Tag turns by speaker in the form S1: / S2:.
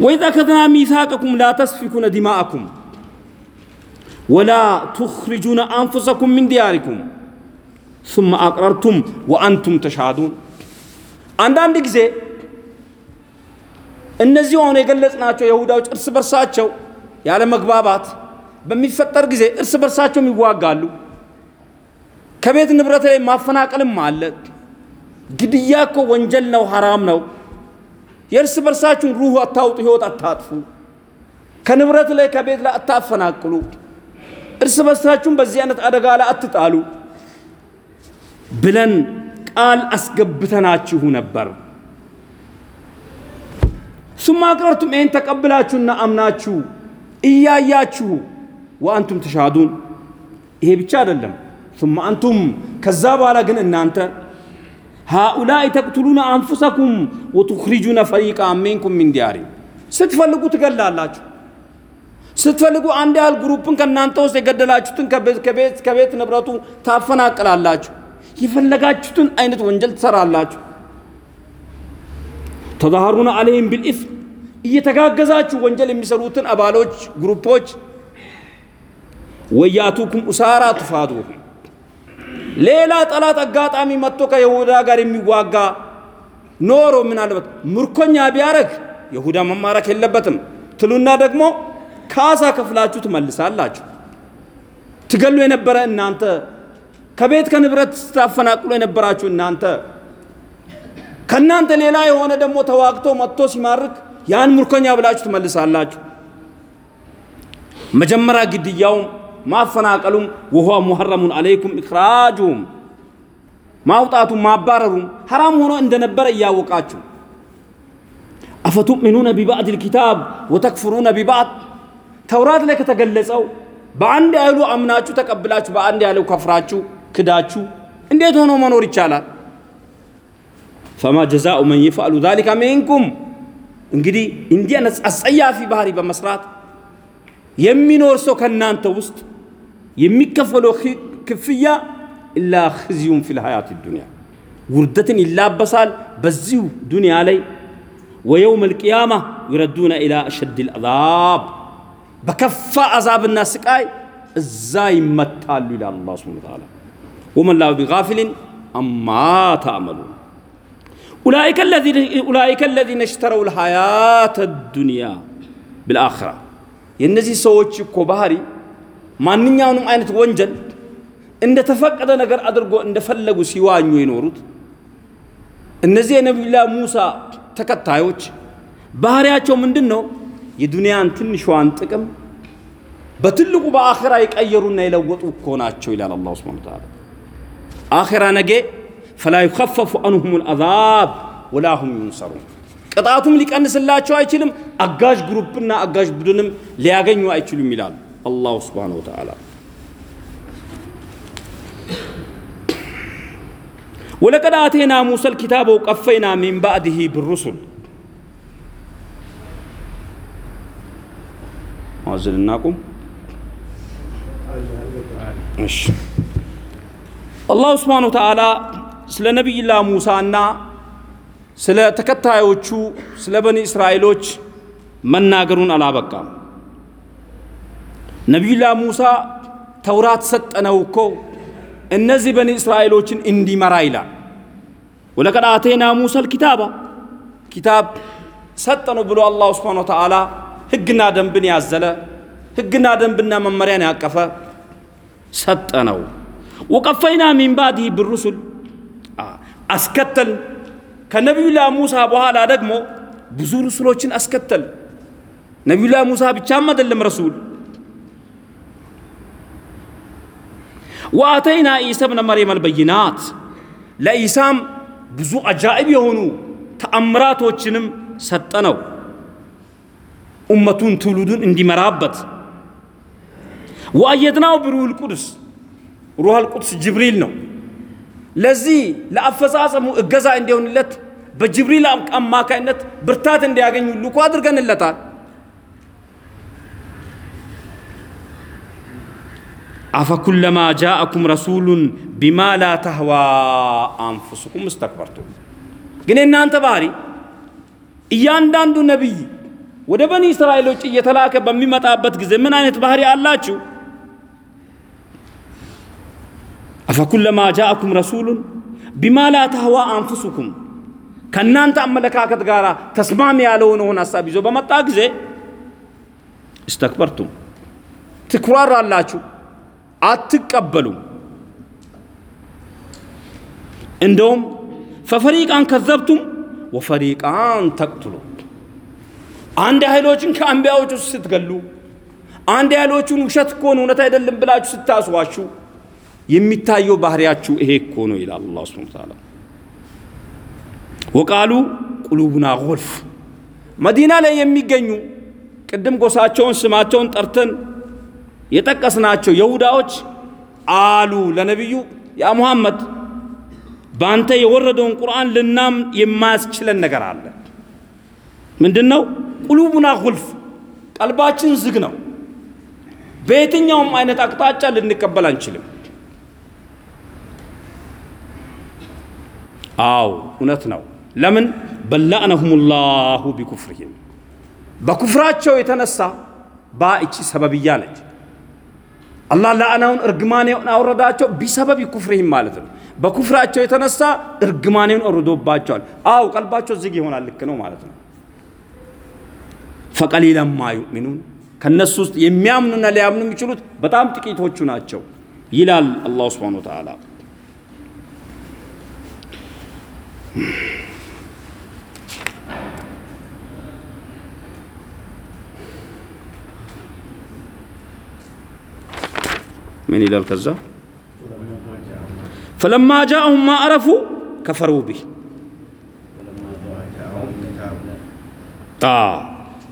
S1: ወኢዝ አኸዝና ሚሳቀኩም ላ ተስፊኩነ ዲማአኩም ወላ ቱኽሪጁነ አንፉሰኩም ሚን ዲያሪኩም ሱመ አቅረርቱም ወአንቱም ተሻሃዱን። አንዳንድ ጊዜ እነዚህ አሁን የገለጽናቸው የይሁዳዎች እርስ በርሳቸው ያለ መግባባት በሚፈጠር ጊዜ እርስ በርሳቸውም ይዋጋሉ። ከቤት ንብረት ላይ ማፈናቀልም አለ። ግድያ እኮ ወንጀል ነው፣ ሐራም ነው። የእርስ በርሳችሁን ሩህ አታውጡ፣ ህይወት አታጥፉ፣ ከንብረት ላይ ከቤት ላይ አታፈናቅሉ፣ እርስ በርሳችሁን በዚህ አይነት አደጋ ላይ አትጣሉ ብለን ቃል አስገብተናችሁ ነበር። ሱማ አቅረርቱም ይህን ተቀብላችሁና አምናችሁ እያያችሁ ወአንቱም ተሻዱን። ይሄ ብቻ አይደለም። ثم أنتم ከዛ በኋላ ግን እናንተ هؤلاء تقتلون أنفسكم وتخرجون فريقا منكم من ديار ስትፈልጉ ትገላላችሁ። ስትፈልጉ አንድ ያህል group ን ከእናንተ ውስጥ የገደላችሁትን ከቤት ከቤት ንብረቱ ታፈናቅላላችሁ። የፈለጋችሁትን አይነት ወንጀል ትሰራላችሁ። تظاهرون عليهم بالإثم እየተጋገዛችሁ ወንጀል የሚሰሩትን አባሎች ግሩፖች ወያቱኩም ኡሳራ ቱፋዱሁም ሌላ ጠላት አጋጣሚ መጥቶ ከይሁዳ ጋር የሚዋጋ ኖሮ ምናልባት ምርኮኛ ቢያረግ ይሁዳ መማረክ የለበትም ትሉና ደግሞ ካሳ ከፍላችሁ ትመልሳላችሁ። ትገሉ የነበረ እናንተ፣ ከቤት ከንብረት ስታፈናቅሉ የነበራችሁ እናንተ፣ ከእናንተ ሌላ የሆነ ደግሞ ተዋግቶ መጥቶ ሲማርክ ያን ምርኮኛ ብላችሁ ትመልሳላችሁ። መጀመሪያ ግድያውም ማፈናቀሉም ወሁወ ሙሐረሙን አለይኩም ኢኽራጁሁም ማውጣቱም ማባረሩም ሐራም ሆኖ እንደነበረ እያወቃችሁ አፈቱእሚኑነ ቢባዕድ ልኪታብ ወተክፍሩነ ቢባዕድ ተውራት ላይ ከተገለጸው በአንድ ያህሉ አምናችሁ ተቀብላችሁ በአንድ ያህሉ ከፍራችሁ ክዳችሁ እንዴት ሆኖ መኖር ይቻላል? ፈማ ጀዛኡ መን ይፍዐሉ ዛሊከ ሚንኩም እንግዲህ እንዲህ አይነት አስጸያፊ ባህሪ በመስራት የሚኖር ሰው ከእናንተ ውስጥ የሚከፈለው ክፍያ ኢላ ኽዝዩን ፊል ሀያት ዱንያ ውርደትን ይላበሳል በዚሁ ዱንያ ላይ ወየውም አልቅያማ ዩረዱነ ኢላ አሸድ ልአዛብ በከፋ አዛብና ስቃይ እዛ ይመታሉ ይላል አላህ ሱብሓነሁ ወተዓላ ወመን ላሁ ቢጋፊልን አማ ተዕመሉን ኡላኢከ አለዚነ እሽተረው ልሐያተ ዱንያ ብልአኽራ የእነዚህ ሰዎች እኮ ባህሪ ማንኛውንም አይነት ወንጀል እንደተፈቀደ ነገር አድርጎ እንደፈለጉ ሲዋኙ የኖሩት እነዚህ የነቢዩላህ ሙሳ ተከታዮች ባህሪያቸው ምንድን ነው? የዱንያን ትንሿን ጥቅም በትልቁ በአኼራ የቀየሩና የለወጡ እኮ ናቸው ይላል አላሁ ሱብሓነሁ ወተዓላ። አኼራ ነገ ፈላ ዩኸፈፉ አንሁም ልአዛብ ወላ ሁም ዩንሰሩን ቅጣቱም ሊቀንስላቸው አይችልም። አጋዥ ግሩፕና አጋዥ ቡድንም ሊያገኙ አይችሉም ይላል አላሁ ስብሓነሁ ወተዓላ። ወለቀድ አቴና ሙሳ ልኪታበ ወቀፈይና ሚን ባዕድህ ብሩሱል ማዝል እናቁም። አላሁ ስብሓነሁ ወተዓላ ስለ ነቢይላህ ሙሳና ስለ ተከታዮቹ ስለ በኒ እስራኤሎች መናገሩን አላበቃም። ነቢዩላህ ሙሳ ተውራት ሰጠነው እኮ እነዚህ በኒ እስራኤሎችን እንዲመራ ይላል። ወለቀድ አቴና ሙሳ ልኪታባ ኪታብ ሰጠነው ብሎ አላሁ ስብሓነሁ ወተዓላ ሕግና ደንብን ያዘለ ሕግና ደንብና መመሪያን ያቀፈ ሰጠነው። ወቀፈይና ሚን ባዕድህ ብሩሱል አስከተል ከነቢዩላህ ሙሳ በኋላ ደግሞ ብዙ ሩሱሎችን አስከተል። ነቢዩላህ ሙሳ ብቻም አይደለም ረሱል። ወአተይና ኢሳ ብነ መርየም አልበይናት ለኢሳም ብዙ አጃኢብ የሆኑ ተአምራቶችንም ሰጠነው ኡመቱን ትውልዱን እንዲመራበት። ወአየድናው ብሩህል ቁድስ ሩሃል ቁድስ ጅብሪል ነው። ለዚህ ለአፈጻጸሙ እገዛ እንዲሆንለት በጅብሪል አማካይነት ብርታት እንዲያገኝ ሁሉ እኮ አድርገንለታል። አፈኩለማ ጃአኩም ረሱሉን ቢማ ላ ተህዋ አንፉስኩም እስተክበርቱም። ግን የእናንተ ባህሪ እያንዳንዱ ነቢይ ወደ በኒ እስራኤሎች እየተላከ በሚመጣበት ጊዜ ምን አይነት ባህሪ አላችሁ? አፈኩለማ ጃአኩም ረሱሉን ቢማ ላ ተህዋ አንፉሱኩም ከእናንተ አመለካከት ጋር ተስማሚ ያለውን ሀሳብ ይዞ በመጣ ጊዜ እስተክበርቱም ትኩራራላችሁ፣ አትቀበሉም። እንደውም ፈፈሪቃን ከዘብቱም ወፈሪቃን ተቅትሉ አንድ ኃይሎችን ከአንቢያዎች ውስጥ ስትገሉ፣ አንድ ኃይሎቹን ውሸት ነው እውነት አይደለም ብላችሁ ስታስዋሹ የሚታየው ባህሪያችሁ ይሄ እኮ ነው ይላል አላህ ሱብሓነሁ ወተዓላ። ወቃሉ ቁሉቡና ጎልፍ መዲና ላይ የሚገኙ ቅድም ጎሳቸውን ስማቸውን ጠርተን የጠቀስናቸው የሁዳዎች አሉ ለነቢዩ ያ ሙሐመድ በአንተ የወረደውን ቁርአን ልናም የማያስችለን ነገር አለ። ምንድን ነው? ቁሉቡና ጉልፍ ቀልባችን ዝግ ነው። በየትኛውም አይነት አቅጣጫ ልንቀበል አንችልም። አው እውነት ነው። ለምን በላእነሁም ላሁ ቢኩፍርህም በኩፍራቸው የተነሳ ባእቺ ሰበብያ ነች። አላህ ላዕናውን እርግማኔውን አውረዳቸው ቢሰበብ ኩፍርህም ማለት ነው። በኩፍራቸው የተነሳ እርግማኔውን አውርዶባቸዋል። አው ቀልባቸው ዝግ ይሆናል። ልክ ነው ማለት ነው። ፈቀሊለን ማ ዩእሚኑን ከእነሱ ውስጥ የሚያምኑና ሊያምኑ የሚችሉት በጣም ጥቂቶቹ ናቸው ይላል አላሁ ስብሓነሁ ወተዓላ። ምን ይላል ከዛ ፈለማ ጃአሁም ማ አረፉ ከፈሩ ቢህ